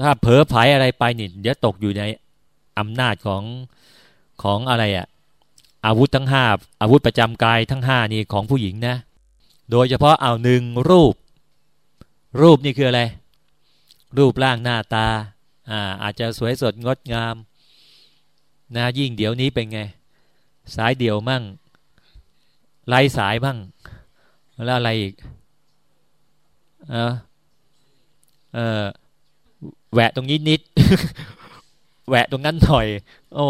ถ้าเผลอไผอะไรไปนี่เดี๋ยวตกอยู่ในอำนาจของของอะไรอะอาวุธทั้งห้าอาวุธประจำกายทั้งห้านี่ของผู้หญิงนะ โดยเฉพาะเอาหนึ่งรูป รูปนี่คืออะไร รูปร่างหน้าตาอ่าอาจจะสวยสดงดงามนะยิ่งเดี๋ยวนี้เป็นไง สายเดี่ยวมั่งไร้สายบ้างแล้วอะไรอีกเออเออ แหวะตรงนี้นิด แหวะตรงนั้นหน่อย โอ้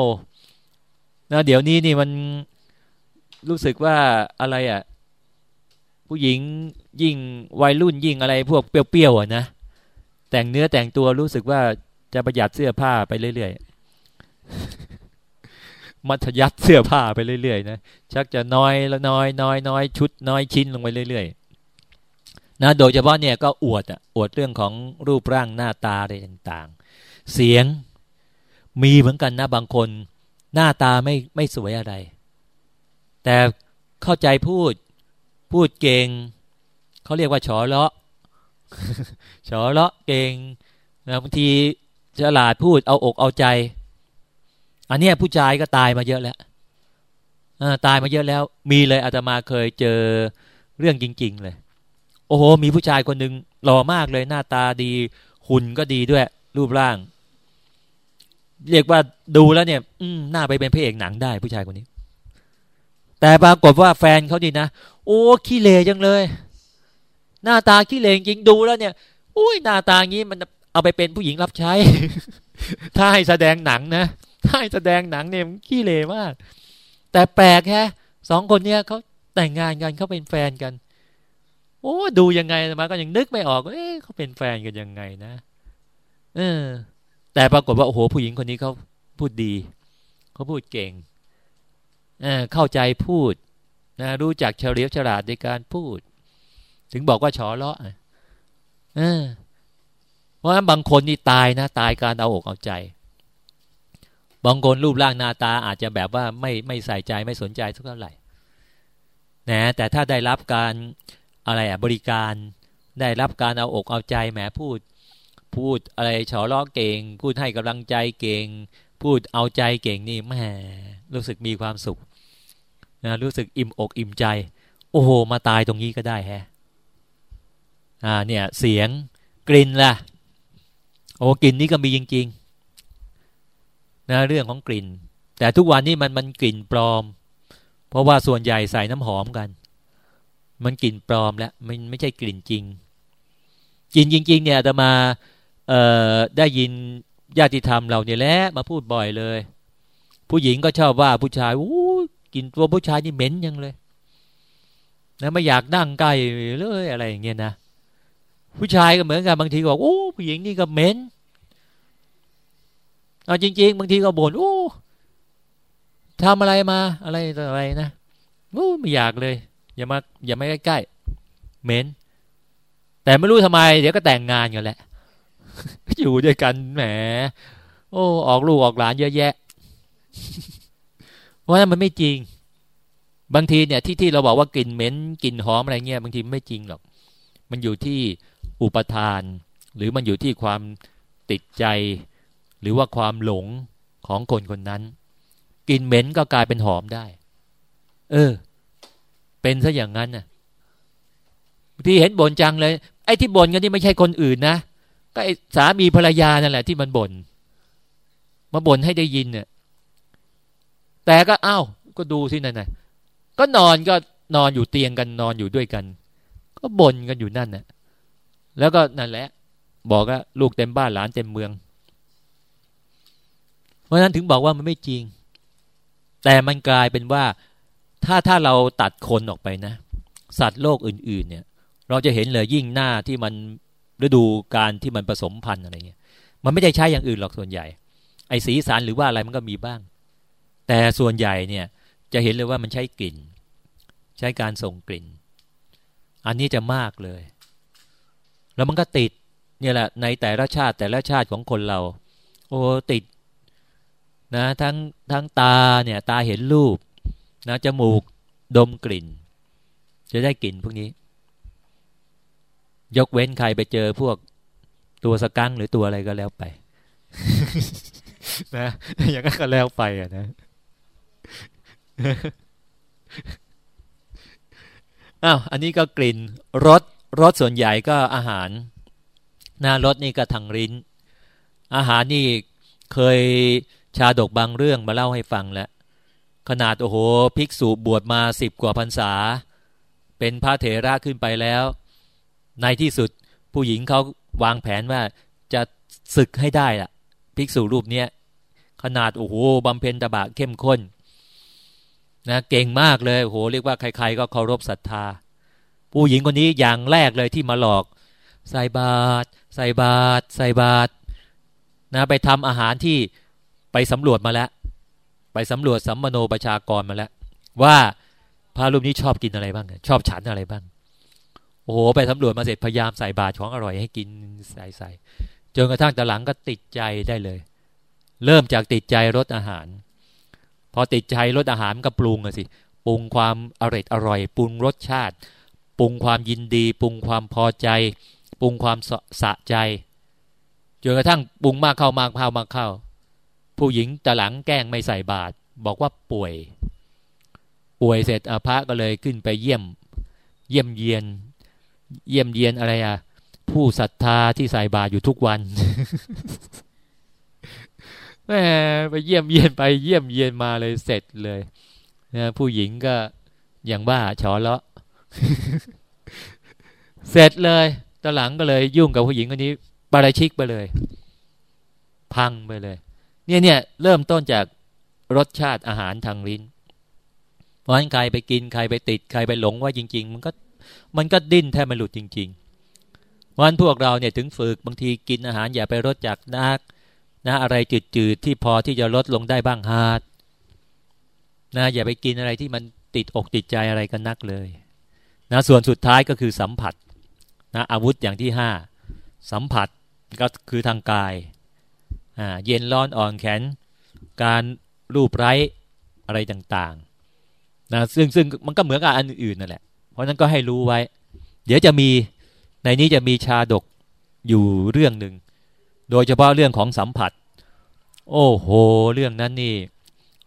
นะเดี๋ยวนี้นี่มันรู้สึกว่าอะไรอะ่ะ ผู้หญิงยิ่งวัยรุ่นยิ่งอะไรพวกเปรี้ยวๆอะนะแต่งเนื้อแต่งตัวรู้สึกว่าจะประหยัดเสื้อผ้าไปเรื่อยๆ มัธยัดเสื้อผ้าไปเรื่อยๆนะชักจะน้อยละน้อยน้อยน้อยชุดน้อยชิ้นลงไปเรื่อยๆ นะโดยเฉพาะเนี่ยก็อวดอะอวดเรื่องของรูปร่างหน้าตาอะไรต่างๆ เสียงมีเหมือนกันนะบางคน หน้าตาไม่ไม่สวยอะไร แต่เข้าใจพูดพูดเก่งเขาเรียกว่าฉอเลาะฉอเลาะเก่งนะบางทีฉลาดพูดเอาอกเอาใจ อันนี้ผู้ชายก็ตายมาเยอะแล้วตายมาเยอะแล้ว มีเลยอาตมาเคยเจอเรื่องจริง ๆ เลย โอ้โห มีผู้ชายคนหนึ่งหล่อมากเลยหน้าตาดี หุ่นก็ดีด้วย รูปร่าง เรียกว่าดูแล้วเนี่ย อืมน่าไปเป็นพระเอกหนังได้ผู้ชายคนนี้ แต่ปรากฏว่าแฟนเขาดีนะโอ้ขี้เลจังเลย หน้าตาขี้เลจริงดูแล้วเนี่ยอุ้ยหน้าตางี้มันเอาไปเป็นผู้หญิงรับใช้ ถ้าให้แสดงหนังนะถ้าให้แสดงหนังเนี่ยขี้เลมาก แต่แปลกแค่สองคนเนี้ยเขาแต่งงานกันเขาเป็นแฟนกัน โอ้ดูยังไงมาก็ยังนึกไม่ออก เอ๊ะเขาเป็นแฟนกันยังไงนะเออ แต่ปรากฏว่าโอ้โหผู้หญิงคนนี้เขาพูดดีเขาพูดเก่งเเข้าใจพูดนะรู้จักเฉลียวฉลาดในการพูด ถึงบอกว่าฉอเลาะเออเพราะฉะนั้นบางคนนี่ตายนะ ตายการเอาอกเอาใจ บางคนรูปร่างหน้าตาอาจจะแบบว่าไม่ไม่ใส่ใจไม่สนใจสักเท่าไหร่นะแต่ถ้าได้รับการ อะไรอะบริการได้รับการเอาอกเอาใจแหมพูด พูดอะไรฉอล้อเก่ง พูดให้กำลังใจเก่ง พูดเอาใจเก่งนี่แม่รู้สึกมีความสุขนะรู้สึกอิ่มอกอิ่มใจ โอ้โห มาตายตรงนี้ก็ได้แฮะอ่าเนี่ยเสียงกลิ่นล่ะโอ้กลิ่นนี่ก็มีจริงๆนะเรื่องของกลิ่น แต่ทุกวันนี้มันมันกลิ่นปลอม เพราะว่าส่วนใหญ่ใส่น้ำหอมกัน มันกลิ่นปลอมแล้วมันไม่ใช่กลิ่นจริงกลิ่นจริง ๆ เนี่ยจะมาได้ยินญาติธรรมเราเนี่ยแหละมาพูดบ่อยเลย ผู้หญิงก็ชอบว่าผู้ชายอู้กินตัวผู้ชายนี่เหม็นยังเลยนะไม่อยากนั่งใกล้เลยอะไรอย่างเงี้ยนะผู้ชายก็เหมือนกันบางทีก็บอกโอ้ผู้หญิงนี่ก็เหม็นเอาจริง ๆ บางทีก็บ่นโอ้ทำอะไรมาอะไรอะไรนะโอ้ไม่อยากเลย อย่ามาอย่ามาใกล้ๆเหม็นแต่ไม่รู้ทำไม เดี๋ยวก็แต่งงานกันแหละ อยู่ด้วยกันแหม โอ้ออกลูกออกหลานเยอะแยะเพราะนั้นมันไม่จริง บางทีเนี่ยที่ที่เราบอกว่ากลิ่นเหม็นกลิ่นหอมอะไรเงี้ยบางทีไม่จริงหรอก มันอยู่ที่อุปทาน หรือมันอยู่ที่ความติดใจ หรือว่าความหลงของคนคนนั้นกลิ่นเหม็นก็กลายเป็นหอมได้ เออ เป็นซะอย่างนั้นน่ะที่เห็นบ่นจังเลย ไอ้ที่บ่นกันนี่ไม่ใช่คนอื่นนะก็ไอ้สามีภรรยานั่นแหละ ที่มันบน่นมาบ่นให้ได้ยินเนี่ยแต่ก็อ้าวก็ดูสินั่นน่ะก็นอนก็นอนอยู่เตียงกันนอนอยู่ด้วยกัน ก็บ่นกันอยู่นั่นน่ะแล้วก็นั่นแหละ บอกว่าลูกเต็มบ้านหลานเต็มเมือง เพราะนั้นถึงบอกว่ามันไม่จริง แต่มันกลายเป็นว่า ถ้าถ้าเราตัดคนออกไปนะ สัตว์โลกอื่น ๆ เนี่ย เราจะเห็นเลยยิ่งหน้าที่มันฤดูการที่มันผสมพันธุ์อะไรเงี้ย มันไม่ได้ใช้อย่างอื่นหรอกส่วนใหญ่ ไอ้สีสันหรือว่าอะไรมันก็มีบ้าง แต่ส่วนใหญ่เนี่ยจะเห็นเลยว่ามันใช้กลิ่น ใช้การส่งกลิ่น อันนี้จะมากเลย แล้วมันก็ติดเนี่ยแหละในแต่ละชาติแต่ละชาติของคนเรา โอ้ติดนะทั้งทั้งตาเนี่ยตาเห็นรูป นะจมูกดมกลิ่น จะได้กลิ่นพวกนี้ ยกเว้นใครไปเจอพวกตัวสกังหรือตัวอะไรก็แล้วไป นะ อย่างนั้นก็แล้วไปอะนะอ้าวอันนี้ก็กลิ่นรสรสส่วนใหญ่ก็อาหารนารสนี่ก็ทางลิ้น อาหารนี่เคยชาดกบางเรื่องมาเล่าให้ฟังแล้ว ขนาดโอ้โหภิกษุบวชมาสิบกว่าพรรษา เป็นพระเถระขึ้นไปแล้ว ในที่สุดผู้หญิงเขาวางแผนว่าจะศึกให้ได้ล่ะ ภิกษุรูปเนี้ยขนาดโอ้โหบำเพ็ญตบะเข้มข้นนะเก่งมากเลยโอ้โหเรียกว่าใคร ๆ ก็เคารพศรัทธา ผู้หญิงคนนี้อย่างแรกเลยที่มาหลอก ใส่บาตรใส่บาตรใส่บาตรนะไปทำอาหารที่ไปสำรวจมาแล้ว ไปสำรวจสัมมโนประชากรมาแล้ว ว่าพระรูปนี้ชอบกินอะไรบ้าง ชอบฉันอะไรบ้าง โอ้โหไปสำรวจมาเสร็จพยายามใส่บาตรของอร่อยให้กินใส่ใส่จนกระทั่งต่หลังก็ติดใจได้เลย เริ่มจากติดใจรสอาหาร พอติดใจรสอาหารก็ปรุงอะสิปรุงความอร่อยอร่อย ปรุงรสชาติ ปรุงความยินดี ปรุงความพอใจ ปรุงความสะใจจนกระทั่งปรุงมากเข้ามากเข้ามากเข้า ผู้หญิงต่หลังแกล้งไม่ใส่บาตรบอกว่าป่วย ป่วยเสร็จพระก็เลยขึ้นไปเยี่ยม เยี่ยมเยียน เยี่ยมเยียนอะไรอะ ผู้ศรัทธาที่ใส่บาตรอยู่ทุกวันแหมไปเยี่ยมเยียนไปเยี่ยมเยียนมาเลยเสร็จเลยนะผู้หญิงก็อย่างบ้าฉอเลาะเสร็จเลยตอนหลังก็เลยยุ่งกับผู้หญิงคนนี้ปาราชิกไปเลย พังไปเลย เนี่ยเนี่ยเริ่มต้นจากรสชาติอาหารทางลิ้น เพราะฉะนั้นใครไปกินใครไปติดใครไปหลงว่าจริง ๆ มันก็มันก็ดิ้นแทบไม่หลุดจริง ๆ เพราะฉะนั้นพวกเราเนี่ยถึงฝึกบางทีกินอาหารอย่าไปรสจากนักนะอะไรจืดๆที่พอที่จะลดลงได้บ้างฮาดนะอย่าไปกินอะไรที่มันติดอกติดใจอะไรกันนักเลยนะส่วนสุดท้ายก็คือสัมผัสนะอาวุธอย่างที่ห้าสัมผัสก็คือทางกาย เย็นร้อนอ่อนแข็งการรูปไร้อะไรต่างๆนะซึ่งซึ่งมันก็เหมือนกับอันอื่นนั่นแหละ เพราะนั้นก็ให้รู้ไว้ เดี๋ยวจะมีในนี้จะมีชาดกอยู่เรื่องหนึ่งโดยเฉพาะเรื่องของสัมผัส โอ้โห เรื่องนั้นนี่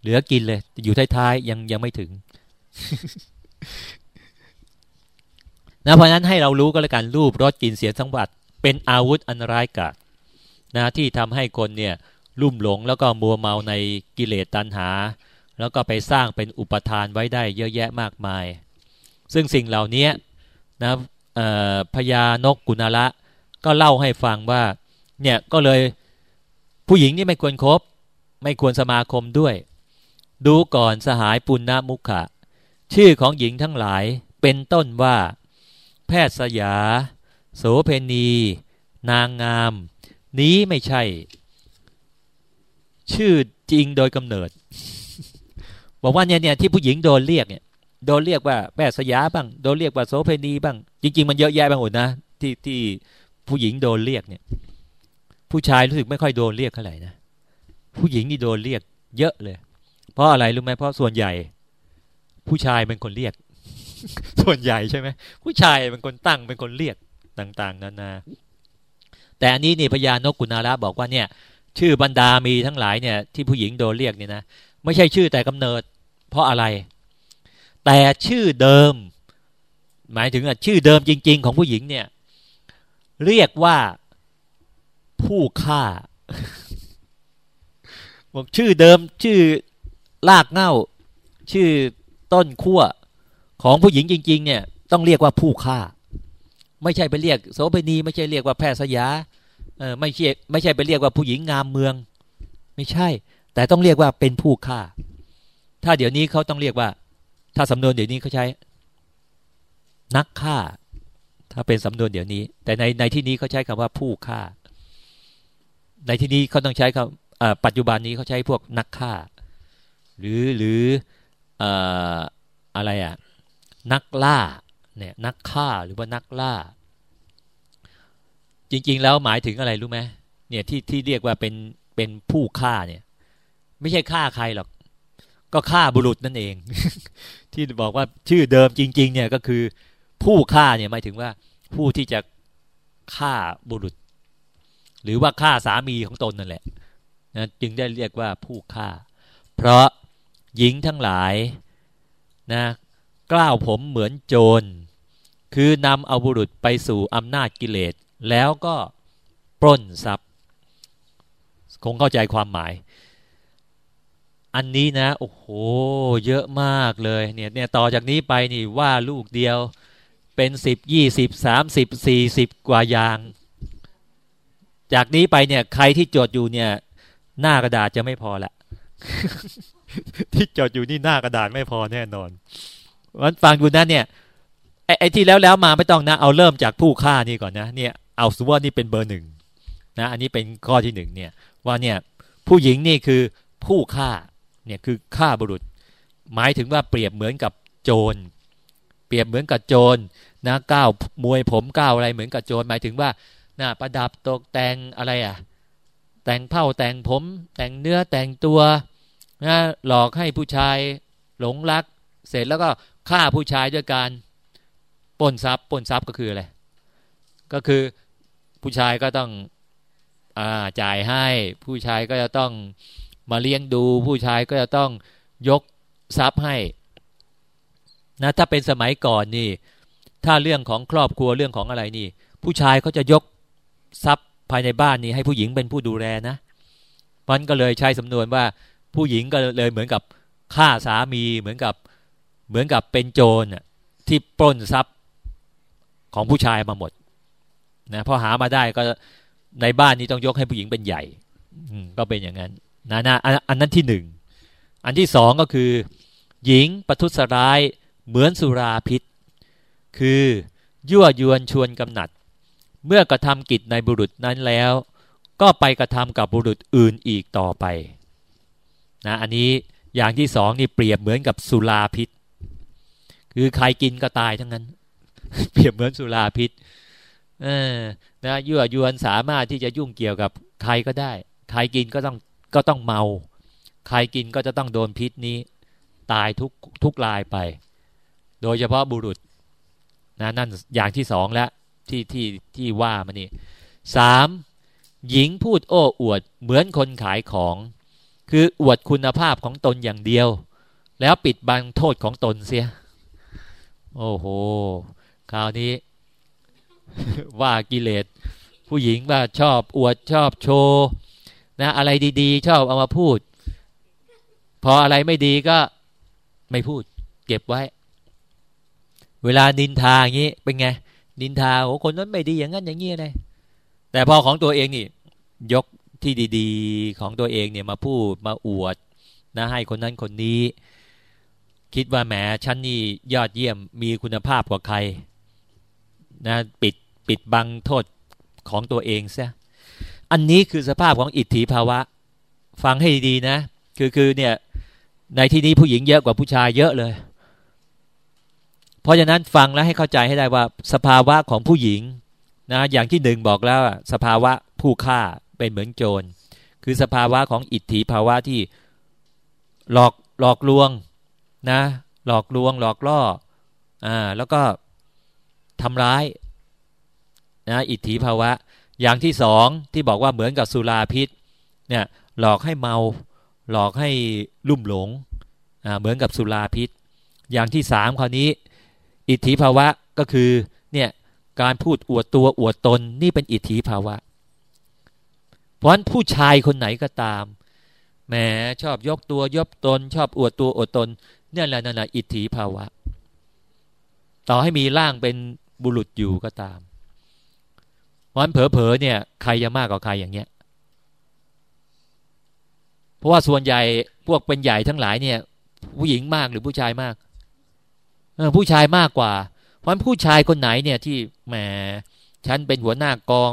เหลือกินเลย อยู่ท้ายๆยังยังไม่ถึงนะเพราะนั้นให้เรารู้ก็แล้วกันรูปรสกลิ่นเสียงสัมผัสเป็นอาวุธอันร้ายกาจ นะที่ทำให้คนเนี่ยลุ่มหลงแล้วก็มัวเมาในกิเลสตัณหา แล้วก็ไปสร้างเป็นอุปทานไว้ได้เยอะแยะมากมาย ซึ่งสิ่งเหล่านี้นะพญานกกุณละก็เล่าให้ฟังว่าเนี่ยก็เลยผู้หญิงนี่ไม่ควรครบไม่ควรสมาคมด้วย ดูก่อนสหายปุณณมุขะ ชื่อของหญิงทั้งหลายเป็นต้นว่า แพทย์สยา โสเพณี นางงาม นี้ไม่ใช่ ชื่อจริงโดยกำเนิด บอกว่าเนี่ยเนี่ยที่ผู้หญิงโดนเรียกเนี่ยโดนเรียกว่าแพทย์สยาบ้างโดนเรียกว่าโสเพณีบ้าง จริง ๆ มันเยอะแยะบางหมดนะที่ที่ผู้หญิงโดนเรียกเนี่ย ผู้ชายรู้สึกไม่ค่อยโดนเรียกเท่าไหร่นะผู้หญิงนี่โดนเรียก เยอะเลย เพราะอะไรรู้ไหมเพราะส่วนใหญ่ ผู้ชายเป็นคนเรียก ส่วนใหญ่ใช่ไหมผู้ชายเป็นคนตั้งเป็นคนเรียกต่าง ๆ นานา แต่อันนี้นี่พญานกกุณาระบอกว่าเนี่ย ชื่อบรรดามีทั้งหลายเนี่ยที่ผู้หญิงโดนเรียกเนี่ยนะไม่ใช่ชื่อแต่กำเนิด เพราะอะไร แต่ชื่อเดิม หมายถึงชื่อเดิมจริง ๆ ของผู้หญิงเนี่ย เรียกว่าผู้ฆ่าบอกชื่อเดิมชื่อลากเง่า ชื่อต้นขั้วของผู้หญิงจริง ๆ เนี่ย ต้องเรียกว่าผู้ฆ่า ไม่ใช่ไปเรียกโสเภณีไม่ใช่เรียกว่าแพทย์สยา เออไม่ใช่ไม่ใช่ไปเรียกว่าผู้หญิงงามเมือง ไม่ใช่ แต่ต้องเรียกว่าเป็นผู้ฆ่า ถ้าเดี๋ยวนี้เขาต้องเรียกว่า ถ้าสำนวนเดี๋ยวนี้เขาใช้ นักฆ่า ถ้าเป็นสำนวนเดี๋ยวนี้ แต่ในในที่นี้เขาใช้คำว่าผู้ฆ่า ในที่นี้เขาต้องใช้คำปัจจุบันนี้เขาใช้พวกนักฆ่า หรือหรืออะไรอะนักล่าเนี่ยนักฆ่าหรือว่านักล่า จริง ๆ แล้วหมายถึงอะไรรู้ไหมเนี่ยที่ที่เรียกว่าเป็นเป็นผู้ฆ่าเนี่ย ไม่ใช่ฆ่าใครหรอก ก็ฆ่าบุรุษนั่นเอง ที่บอกว่าชื่อเดิมจริง ๆ เนี่ยก็คือผู้ฆ่าเนี่ยหมายถึงว่าผู้ที่จะฆ่าบุรุษ หรือว่าฆ่าสามีของตนนั่นแหละนะจึงได้เรียกว่าผู้ฆ่า เพราะหญิงทั้งหลายนะกล้าวผมเหมือนโจร คือนำเอาบุรุษไปสู่อำนาจกิเลส แล้วก็ปล้นทรัพย์ คงเข้าใจความหมาย อันนี้นะ โอ้โห เยอะมากเลยเนี่ยเนี่ยต่อจากนี้ไปนี่ว่าลูกเดียวเป็นสิบยี่สิบสามสิบสี่สิบกว่าอย่าง จากนี้ไปเนี่ย ใครที่จดอยู่เนี่ย หน้ากระดาษจะไม่พอละที่จดอยู่นี่หน้ากระดาษไม่พอแน่นอนวันฟังดูนะเนี่ยไอ้ไอที่แล้วแล้วมาไม่ต้องนะ เอาเริ่มจากผู้ฆ่านี่ก่อนนะ เนี่ย เอาสมมติว่านี่เป็นเบอร์หนึ่งนะอันนี้เป็นข้อที่หนึ่งเนี่ยว่าเนี่ยผู้หญิงนี่คือผู้ฆ่าเนี่ยคือฆ่าบุรุษ หมายถึงว่าเปรียบเหมือนกับโจร เปรียบเหมือนกับโจรนะก้าวมวยผมก้าวอะไรเหมือนกับโจรหมายถึงว่านะประดับตกแต่งอะไรอะแต่งเผ้าแต่งผม แต่งเนื้อแต่งตัวนะหลอกให้ผู้ชายหลงรัก เสร็จแล้วก็ฆ่าผู้ชายด้วยการปล้นทรัพย์ปล้นทรัพย์ก็คืออะไรก็คือ ผู้ชายก็ต้องอ่าจ่ายให้ ผู้ชายก็จะต้องมาเลี้ยงดู ผู้ชายก็จะต้องยกทรัพย์ให้นะถ้าเป็นสมัยก่อนนี่ ถ้าเรื่องของครอบครัวเรื่องของอะไรนี่ ผู้ชายเขาจะยกทรัพย์ภายในบ้านนี่ให้ผู้หญิงเป็นผู้ดูแลนะมันก็เลยใช้สำนวนว่าผู้หญิงก็เลยเหมือนกับฆ่าสามีเหมือนกับเหมือนกับเป็นโจรที่ปล้นทรัพย์ของผู้ชายมาหมด นะพอหามาได้ก็ในบ้านนี้ต้องยกให้ผู้หญิงเป็นใหญ่ก็เป็นอย่างนั้นนะนะอันนั้นที่หนึ่งอันที่สองก็คือ หญิงประทุษร้ายเหมือนสุราพิษ คือยั่วยวนชวนกำหนัด เมื่อกระทำกิจในบุรุษนั้นแล้ว ก็ไปกระทำกับบุรุษอื่นอีกต่อไปนะอันนี้อย่างที่สองนี่เปรียบเหมือนกับสุราพิษ คือใครกินก็ตายทั้งนั้น เปรียบเหมือนสุราพิษ เออนะยั่วยวนสามารถที่จะยุ่งเกี่ยวกับใครก็ได้ ใครกินก็ต้องก็ต้องเมา ใครกินก็จะต้องโดนพิษนี้ ตายทุกทุกลายไป โดยเฉพาะบุรุษนะนั่นอย่างที่สองแล้วที่ที่ที่ว่ามานี่สามหญิงพูดโอ้อวดเหมือนคนขายของ คืออวดคุณภาพของตนอย่างเดียว แล้วปิดบังโทษของตนเสีย โอ้โห คราวนี้ ว่ากิเลสผู้หญิงว่าชอบอวดชอบโชว์นะอะไรดี ๆ ชอบเอามาพูด พออะไรไม่ดีก็ไม่พูด เก็บไว้ เวลานินทาอย่างนี้เป็นไง นินทาโอ้คนนั้นไม่ดีอย่างนั้นอย่างนี้เลยแต่พอของตัวเองนี่ ยกที่ดีๆ ของตัวเองเนี่ยมาพูดมาอวดนะให้คนนั้นคนนี้ คิดว่าแหมฉันนี่ยอดเยี่ยมมีคุณภาพกว่าใคร นะปิดปิดบังโทษของตัวเองซะอันนี้คือสภาพของอิทธิภาวะ ฟังให้ดีนะ คือคือเนี่ยในที่นี้ผู้หญิงเยอะกว่าผู้ชายเยอะเลย เพราะฉะนั้นฟังแล้วให้เข้าใจให้ได้ว่าสภาวะของผู้หญิงนะอย่างที่หนึ่งบอกแล้วสภาวะผู้ฆ่าเป็นเหมือนโจร คือสภาวะของอิทธิภาวะที่หลอกหลอกลวงนะหลอกลวงหลอกล่ออ่าแล้วก็ ทำร้ายนะอิทธิภาวะ อย่างที่สองที่บอกว่าเหมือนกับสุราพิษเนี่ยหลอกให้เมา หลอกให้ลุ่มหลงอ่าเหมือนกับสุราพิษ อย่างที่สามคราวนี้ อิทธิภาวะก็คือเนี่ยการพูดอวดตัวอวดตนนี่เป็นอิทธิภาวะ เพราะฉะนั้นผู้ชายคนไหนก็ตามแหมชอบยกตัวยกตน ชอบอวดตัวอวดตนเนี่ยแหละนั่นแหละอิทธิภาวะ ต่อให้มีร่างเป็น บุรุษอยู่ก็ตามเพราะฉะนั้นเผลอๆเนี่ย ใครจะมากกว่าใครอย่างเงี้ย เพราะว่าส่วนใหญ่พวกเป็นใหญ่ทั้งหลายเนี่ย ผู้หญิงมากหรือผู้ชายมากเออผู้ชายมากกว่าเพราะผู้ชายคนไหนเนี่ยที่แหมฉันเป็นหัวหน้ากอง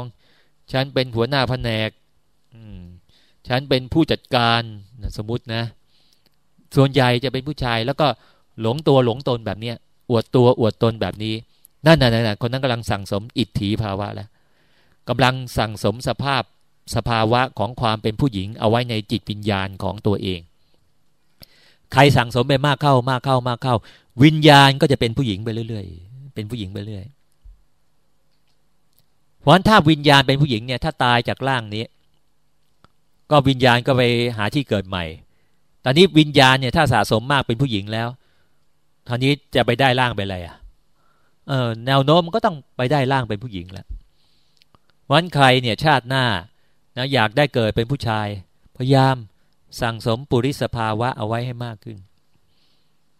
ฉันเป็นหัวหน้าแผนกฉันเป็นผู้จัดการสมมตินะ ส่วนใหญ่จะเป็นผู้ชายแล้วก็หลงตัวหลงตนแบบเนี้ยอวดตัวอวดตนแบบนี้ นั่นน่ะนั่นคนนั้นกำลังสั่งสมอิทธิภาวะแล้วกำลังสั่งสมสภาพสภาวะของความเป็นผู้หญิง เอาไว้ในจิตวิญญาณของตัวเอง ใครสั่งสมไปมากเข้ามากเข้ามากเข้า วิญญาณก็จะเป็นผู้หญิงไปเรื่อยๆ เป็นผู้หญิงไปเรื่อยเพราะฉะนั้นถ้าวิญญาณเป็นผู้หญิงเนี่ย ถ้าตายจากร่างนี้ ก็วิญญาณก็ไปหาที่เกิดใหม่ ตอนนี้วิญญาณเนี่ยถ้าสะสมมากเป็นผู้หญิงแล้วทอนนี้จะไปได้ร่างไปอะไรอะ เออแนวโน้มก็ต้องไปได้ร่างเป็นผู้หญิงแล้ววันใครเนี่ยชาติหน้านะอยากได้เกิดเป็นผู้ชาย พยายามสั่งสมปุริสภาวะเอาไว้ให้มากขึ้น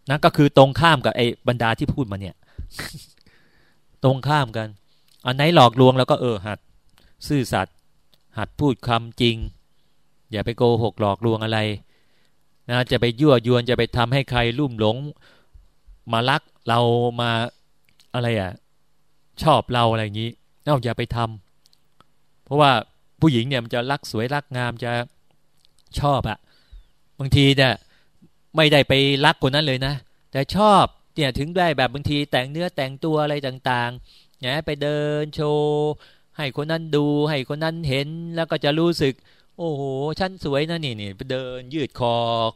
นั่นก็คือตรงข้ามกับไอ้บรรดาที่พูดมาเนี่ย ตรงข้ามกัน อันไหนหลอกลวงแล้วก็เออหัด ซื่อสัตย์หัดพูดคำจริง อย่าไปโกหกหลอกลวงอะไรนะจะไปยั่วยวนจะไปทำให้ใครลุ่มหลง มารักเรามา อะไรอะ ชอบเราอะไรอย่างนี้นอกอย่าไปทำเพราะว่าผู้หญิงเนี่ยมันจะรักสวยรักงามจะชอบอะบางทีเนี่ยไม่ได้ไปรักคนนั้นเลยนะ แต่ชอบเนี่ยถึงได้แบบบางทีแต่งเนื้อแต่งตัวอะไรต่างๆเนี่ยไปเดินโชว์ให้คนนั้นดู ให้คนนั้นเห็นแล้วก็จะรู้สึก โอ้โหฉันสวยนะนี่นี่ไปเดินยืดคอ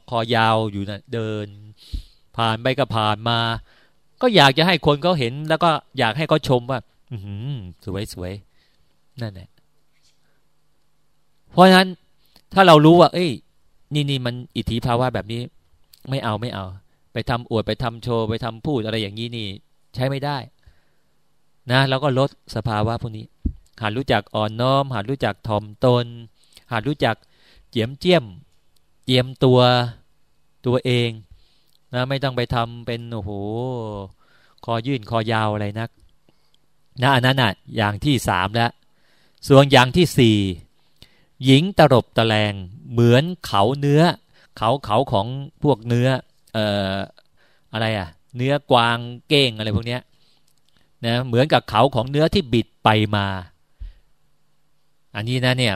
คอยาวอยู่นะเดิน ผ่านไปก็ผ่านมา ก็อยากจะให้คนเขาเห็น แล้วก็อยากให้เขาชมว่า อืสวยสวยนั่นแหละเพราะฉะนั้นถ้าเรารู้ว่า เอ้ย นี่นี่มันอิทธิภาวะแบบนี้ ไม่เอาไม่เอา ไปทำอวดไปทำโชว์ไปทำพูดอะไรอย่างนี้นี่ ใช้ไม่ได้ นะแล้วก็ลดสภาวะพวกนี้หารู้จักอ่อนน้อมหารู้จักถ่อมตนหารู้จักเจียมเจียมเจียมตัวตัวเอง นะไม่ต้องไปทำเป็นโอ้โหคอยื่นคอยาวอะไรนักนะอันนั้นอะอย่างที่สามแล้วส่วนอย่างที่สี่หญิงตรบตะแลงเหมือนเขาเนื้อ เขาเขาของพวกเนื้อเอ่ออะไรอะ เนื้อกวางเก้งอะไรพวกเนี้ยนะเหมือนกับเขาของเนื้อที่บิดไปมา อันนี้นะเนี่ย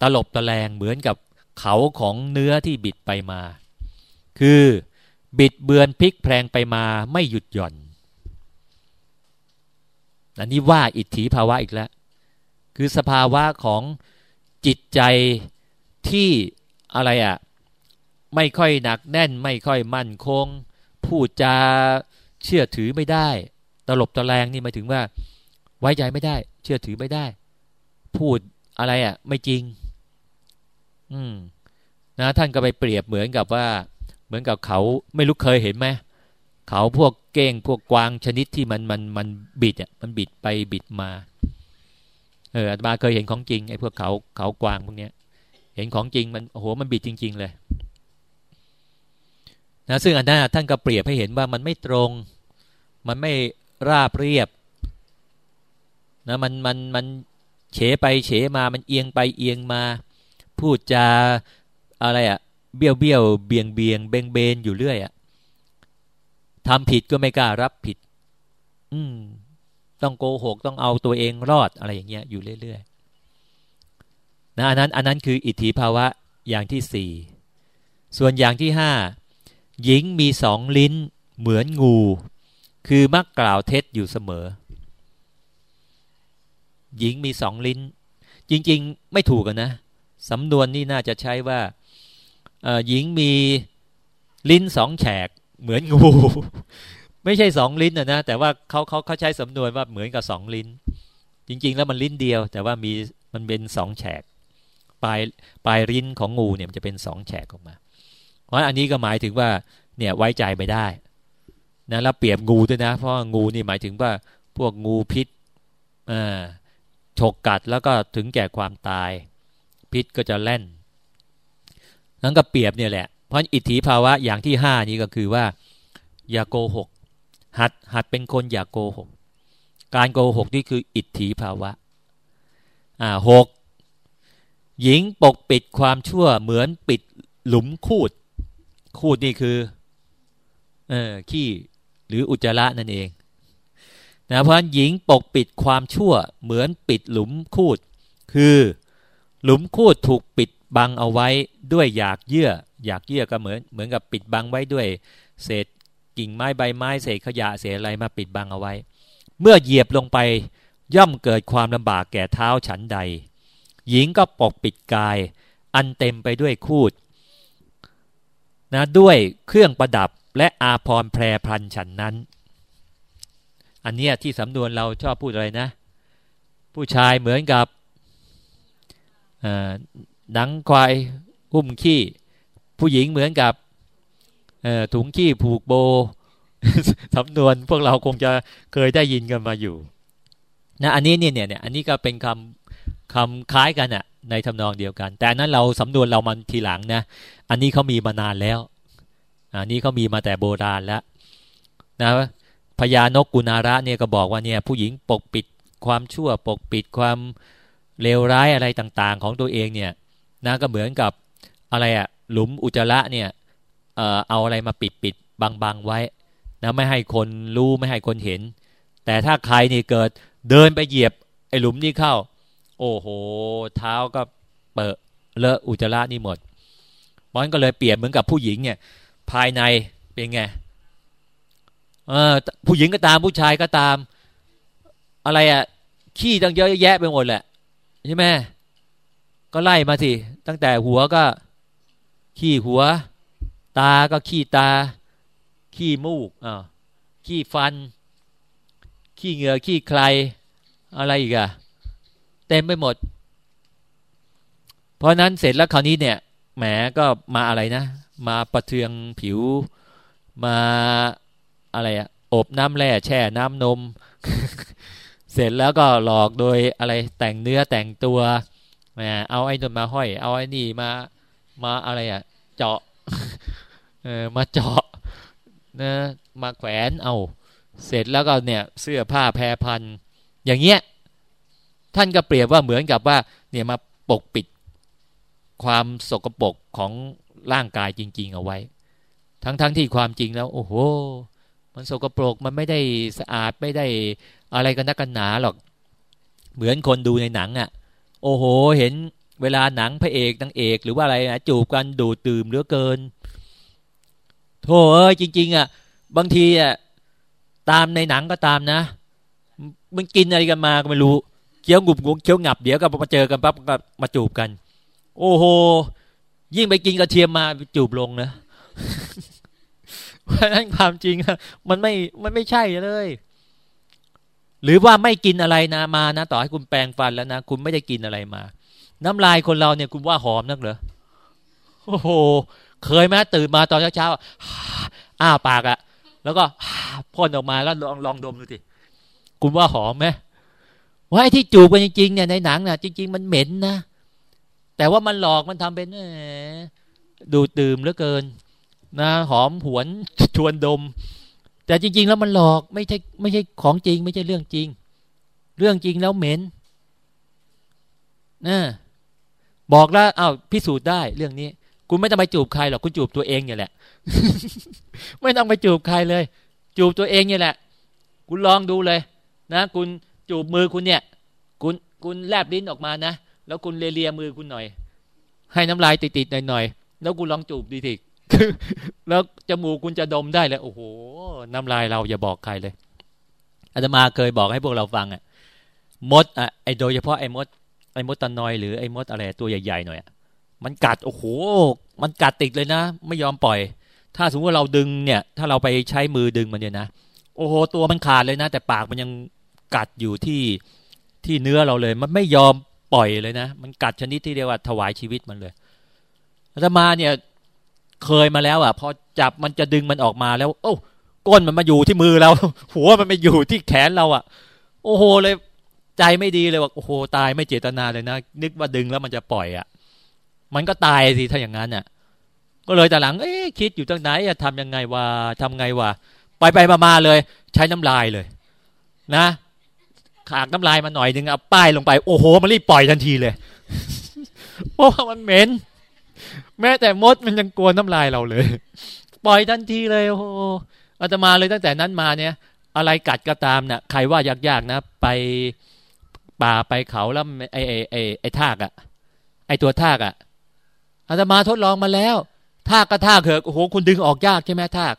ตลบตะแลงเหมือนกับเขาของเนื้อที่บิดไปมา คือ บิดเบือนพลิกแพลงไปมาไม่หยุดหย่อน อันนี้ว่าอิทธิภาวะอีกแล้ว คือสภาวะของจิตใจที่อะไรอะ่ะ ไม่ค่อยหนักแน่น ไม่ค่อยมั่นคง พูดจาเชื่อถือไม่ได้ ตลบตะแลงนี่หมายถึงว่า ไว้ใจไม่ได้ เชื่อถือไม่ได้ พูดอะไรอะ่ะ ไม่จริง อืมนะท่านก็ไปเปรียบเหมือนกับว่า เหมือนกับเขาไม่รู้เคยเห็นไหมเขาพวกเก้งพวกกวางชนิดที่มันมันมันบิดอะมันบิดไปบิดมาเอออาตมาเคยเห็นของจริงไอ้พวกเขาเขากวางพวกเนี้ย เห็นของจริงมันโอ้โหมันบิดจริง ๆ เลยนะซึ่งอันนั้นท่านก็เปรียบให้เห็นว่ามันไม่ตรง มันไม่ราบเรียบนะมันมันมันเฉไปเฉมามันเอียงไปเอียงมา พูดจาอะไรอะ่ะ เบี้ยวเบี้ยวเบียงเบียงเบงเบนอยู่เรื่อยอะ่ะทำผิดก็ไม่กล้ารับผิด อืม ต้องโกหกต้องเอาตัวเองรอดอะไรอย่างเงี้ยอยู่เรื่อยๆนะอันนั้น อันนั้นคืออิทธิภาวะอย่างที่สี่ส่วนอย่างที่ห้าหญิงมีสองลิ้นเหมือนงู คือมักกล่าวเท็จอยู่เสมอ หญิงมีสองลิ้น จริง ๆ ไม่ถูกกันนะสำนวนนี่น่าจะใช้ว่า หญิงมีลิ้นสองแฉกเหมือนงูไม่ใช่สองลิ้นนะนะแต่ว่าเขาเขาเขาใช้สำนวนว่าเหมือนกับสองลิ้น จริง ๆ แล้วมันลิ้นเดียว แต่ว่ามีมันเป็นสองแฉกปลายปลายลิ้นของงูเนี่ยมันจะเป็นสองแฉกออกมา เพราะอันนี้ก็หมายถึงว่าเนี่ยไว้ใจไม่ได้นะแล้วเปรียบงูด้วยนะ เพราะงูนี่หมายถึงว่าพวกงูพิษอ่าฉกกัดแล้วก็ถึงแก่ความตาย พิษก็จะแล่น นั้นก็เปรียบเนี่ยแหละ เพราะอิทธิภาวะอย่างที่ห้านี้ก็คือว่า อย่าโกหก หัดหัดเป็นคนอย่ากโกหก การโกหกนี่คืออิทธิภาวะ อ่าหกหญิงปกปิดความชั่วเหมือนปิดหลุมคูด คูดนี่คือ เออขี้หรืออุจจาระนั่นเองนะเพราะหญิงปกปิดความชั่วเหมือนปิดหลุมคูด คือ หลุมคูดถูกปิด บังเอาไว้ด้วยอยากเยื่อ อยากเยื่อก็เหมือนเหมือนกับปิดบังไว้ด้วย เศษกิ่งไม้ใบไม้เศษขยะเศษอะไรมาปิดบังเอาไว้ เมื่อเหยียบลงไปย่อมเกิดความลำบากแก่เท้าฉันใด หญิงก็ปกปิดกาย อันเต็มไปด้วยคูดนะด้วยเครื่องประดับและอาพรแพรพันฉันนั้น อันเนี้ยที่สำนวนเราชอบพูดอะไรนะ ผู้ชายเหมือนกับ หนังควายหุ้มขี้ ผู้หญิงเหมือนกับถุงขี้ผูกโบสำนวนพวกเราคงจะเคยได้ยินกันมาอยู่นะอันนี้เนี่ยเนี่ยอันนี้ก็เป็นคำคำคล้ายกันอะในทำนองเดียวกัน แต่นั้นเราสำนวนเรามันทีหลังนะอันนี้เขามีมานานแล้วอันนี้เขามีมาแต่โบราณแล้วนะพญานกกุณาระเนี่ยก็บอกว่าเนี่ยผู้หญิงปกปิดความชั่วปกปิดความเลวร้ายอะไรต่าง ๆ ของตัวเองเนี่ย นะก็เหมือนกับอะไรอะหลุมอุจจาระเนี่ยเอ่อเอาอะไรมาปิดปิดบังๆไว้นะไม่ให้คนรู้ไม่ให้คนเห็น แต่ถ้าใครนี่เกิดเดินไปเหยียบไอ้หลุมนี่เข้า โอ้โห เท้าก็เปิดเลอะอุจจาระนี่หมดมันก็เลยเปรียบเหมือนกับผู้หญิงเนี่ย ภายในเป็นไงเออผู้หญิงก็ตามผู้ชายก็ตาม อะไรอะขี้ตั้งเยอะแยะไปหมดแหละใช่ไหม ก็ไล่มาสิ ตั้งแต่หัวก็ขี้หัว ตาก็ขี้ตา ขี้มูกอ่าขี้ฟัน ขี้เหงื่อขี้ใคร อะไรอีกอะเต็มไปหมด เพราะนั้นเสร็จแล้วคราวนี้เนี่ยแหมก็มาอะไรนะ มาประเทืองผิว มาอะไรอะอบน้ำแร่แช่น้ำนม เสร็จแล้วก็หลอกโดยอะไรแต่งเนื้อแต่งตัว เอาไอ้นนมาห้อย เอาไอ้นี่มามาอะไรอะ เจาะเออมาเจาะนะมาแขวนเอา เสร็จแล้วก็เนี่ย เสื้อผ้าแพรพัน อย่างเงี้ย ท่านก็เปรียบว่าเหมือนกับว่า เนี่ยมาปกปิดความสกปรกของร่างกายจริง ๆ เอาไว้ ทั้งๆทที่ความจริงแล้ว โอ้โห มันสกปรกมันไม่ได้สะอาดไม่ได้อะไรกันนักกันหนาหรอก เหมือนคนดูในหนังอะ่ะ โอ้โห เห็นเวลาหนังพระเอกนางเอก หรือว่าอะไรนะจูบกันดูดตื่มเหลือเกินโธ่เอ้ยจริง ๆ อะ บางทีอะตามในหนังก็ตามนะ มันกินอะไรกันมาก็ไม่รู้เคี้ยวงุบงุบเคี้ยวงับเดี๋ยวก็มาเจอกันปั๊บก็มาจูบกัน โอ้โห ยิ่งไปกินกระเทียมมาจูบลงนะเพราะนั้นความจริงมันไม่มันไม่ใช่เลย หรือว่าไม่กินอะไรนะมานะ ต่อให้คุณแปรงฟันแล้วนะคุณไม่ได้กินอะไรมา น้ำลายคนเราเนี่ยคุณว่าหอมนักเหรอโอ้โหเคยไหมตื่นมาตอนเช้าๆอ้าปากอะแล้วก็พ่นออกมาแล้วลองลองดมดูสิคุณว่าหอมไหมว่าไอ้ที่จูบกันจริงๆเนี่ยในหนังน่ะ จริง ๆ มันเหม็นนะแต่ว่ามันหลอกมันทำเป็นดูตื่มเหลือเกิน นะ หอมหวนชวนดม แต่จริง ๆ แล้วมันหลอกไม่ใช่ไม่ใช่ของจริง ไม่ใช่เรื่องจริง เรื่องจริงแล้วเหม็นนะบอกแล้วอ้าวพิสูจน์ได้เรื่องนี้ คุณไม่ต้องไปจูบใครหรอกคุณจูบตัวเองเนี่ยแหละ ไม่ต้องไปจูบใครเลย จูบตัวเองเนี่ยแหละ คุณลองดูเลย นะ คุณจูบมือคุณเนี่ย คุณคุณแลบลิ้นออกมานะแล้วคุณเลียมือคุณหน่อย ให้น้ำลายติดๆหน่อยๆแล้วคุณลองจูบดี ทีแล้วจมูกคุณจะดมได้เลยโอ้โหน้ำลายเราอย่าบอกใครเลยอาตมาเคยบอกให้พวกเราฟังอะมดอะไอโดยเฉพาะไอมดไอมดตะนอยหรือไอมดอะไรตัวใหญ่ๆหน่อยอะมันกัดโอ้โห มันกัดติดเลยนะ ไม่ยอมปล่อย ถ้าสมมติว่าเราดึงเนี่ย ถ้าเราไปใช้มือดึงมันเนี่ยนะโอ้โหตัวมันขาดเลยนะ แต่ปากมันยังกัดอยู่ที่ที่เนื้อเราเลย มันไม่ยอมปล่อยเลยนะ มันกัดชนิดที่เรียกว่าถวายชีวิตมันเลยอาตมาเนี่ย เคยมาแล้วอะ พอจับมันจะดึงมันออกมาแล้ว โอ้ก้นมันมาอยู่ที่มือเราหัวมันไปอยู่ที่แขนเราอะ โอ้โหเลย ใจไม่ดีเลยว่าโอ้โหตายไม่เจตนาเลยนะนึกว่าดึงแล้วมันจะปล่อยอะ มันก็ตายสิถ้าอย่างนั้นอะ ก็เลยแต่หลังเอ๊คิดอยู่ตั้งไหนจะทำยังไงวะทำไงวะไปไปมาเลย ใช้น้ำลายเลย นะขากน้ำลายมาหน่อยนึงเอาป้ายลงไป โอ้โหมันรีบปล่อยทันทีเลยเพราะมันเหม็น แม้แต่มดมันยังกลัวน้ำลายเราเลย ปล่อยทันทีเลยโอ้โหอาตมาเลยตั้งแต่นั้นมาเนี่ย อะไรกัดก็ตามนะ่ะใครว่ายากๆนะ ไปป่าไปเขาแล้วไอ้ไอ้ไอ้ไอ้ทากอะ่ะ ไอ้ตัวทากอะ่ะอาตมาทดลองมาแล้วทากก็ทากเถอะโอ้โหคุณดึงออกยากใช่ไหมทาก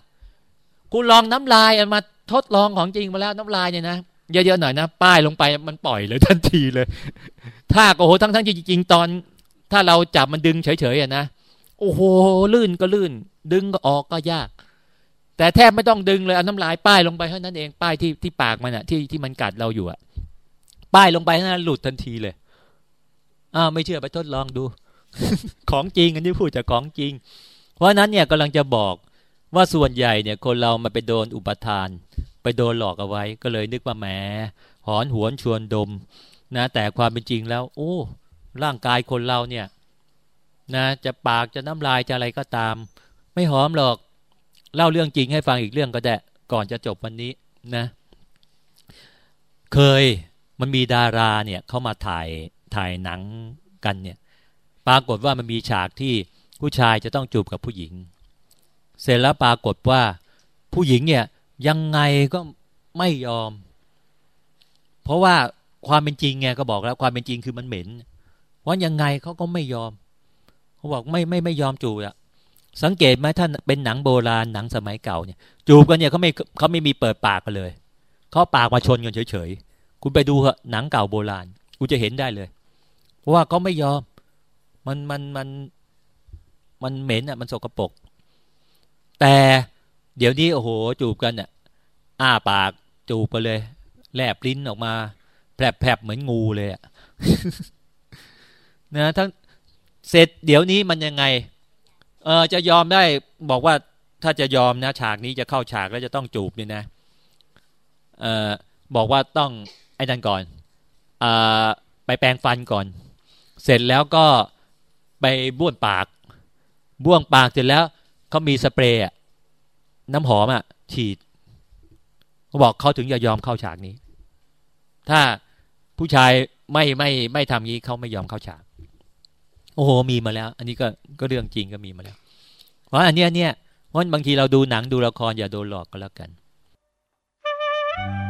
คุณลองน้ำลายมาทดลองของจริงมาแล้วน้ำลายเนี่ยนะเยอะๆหน่อยนะป้ายลงไปมันปล่อยเลยทันทีเลยถ้าโอ้โหทั้งทั้งจริงๆตอน ถ้าเราจับมันดึงเฉยๆอะนะ โอ้โหลื่นก็ลื่น ดึงก็ออกก็ยาก แต่แทบไม่ต้องดึงเลยเอาน้ำลายป้ายลงไปเท่านั้นเองป้ายที่ที่ปากมันอะที่ที่มันกัดเราอยู่อะป้ายลงไปนะหลุดทันทีเลยอ้าวไม่เชื่อไปทดลองดู ของจริงอันนี้พูดจากของจริง เพราะนั้นเนี่ยกำลังจะบอกว่าส่วนใหญ่เนี่ยคนเรามาไปโดนอุปทาน ไปโดนหลอกเอาไว้ ก็เลยนึกว่าแหมหอนหวนชวนดม นะ แต่ความเป็นจริงแล้ว โอ้ ร่างกายคนเราเนี่ย นะจะปากจะน้ำลายจะอะไรก็ตาม ไม่หอมหรอก เล่าเรื่องจริงให้ฟังอีกเรื่องก็ได้ ก่อนจะจบวันนี้นะ เคยมันมีดาราเนี่ยเข้ามาถ่ายถ่ายหนังกันเนี่ย ปรากฏว่ามันมีฉากที่ผู้ชายจะต้องจูบกับผู้หญิง เสร็จแล้วปรากฏว่าผู้หญิงเนี่ยยังไงก็ไม่ยอม เพราะว่าความเป็นจริงไงก็บอกแล้วความเป็นจริงคือมันเหม็นว่ายังไงเขาก็ไม่ยอม เขาบอกไม่ไม่ไม่ยอมจูบอะสังเกตไหมท่านเป็นหนังโบราณหนังสมัยเก่าเนี่ย จูบกันเนี่ยเขาไม่เขาไม่มีเปิดปากกันเลยเขาปากมาชนกันเฉยๆคุณไปดูเหอะหนังเก่าโบราณคุณจะเห็นได้เลยว่าเขาไม่ยอม มันมันมันมันเหม็นอะ มันสกปรกแต่เดี๋ยวนี้โอ้โหจูบกันอะอ้าปากจูบไปเลย แลบลิ้นออกมาแผลบๆเหมือนงูเลยอะนะทั้ง เสร็จเดี๋ยวนี้มันยังไง เออจะยอมได้บอกว่าถ้าจะยอมนะฉากนี้จะเข้าฉากแล้วจะต้องจูบเนี่ยนะ เออบอกว่าต้องไอ้นั่นก่อนอไปแปรงฟันก่อน เสร็จแล้วก็ไปบ้วนปาก บ้วนปากเสร็จแล้วเขามีสเปรย์น้ำหอมอะ ฉีดเขาบอกเขาถึงจะยอมเข้าฉากนี้ ถ้าผู้ชายไม่ไม่ไม่ทำงี้เขาไม่ยอมเข้าฉาก โอ้โหมีมาแล้ว อันนี้ก็ก็เรื่องจริงก็มีมาแล้ว เพราะอันเนี้ยเนี่ยเพราะบางทีเราดูหนังดูละครอย่าโดนหลอกก็แล้วกัน Thank you.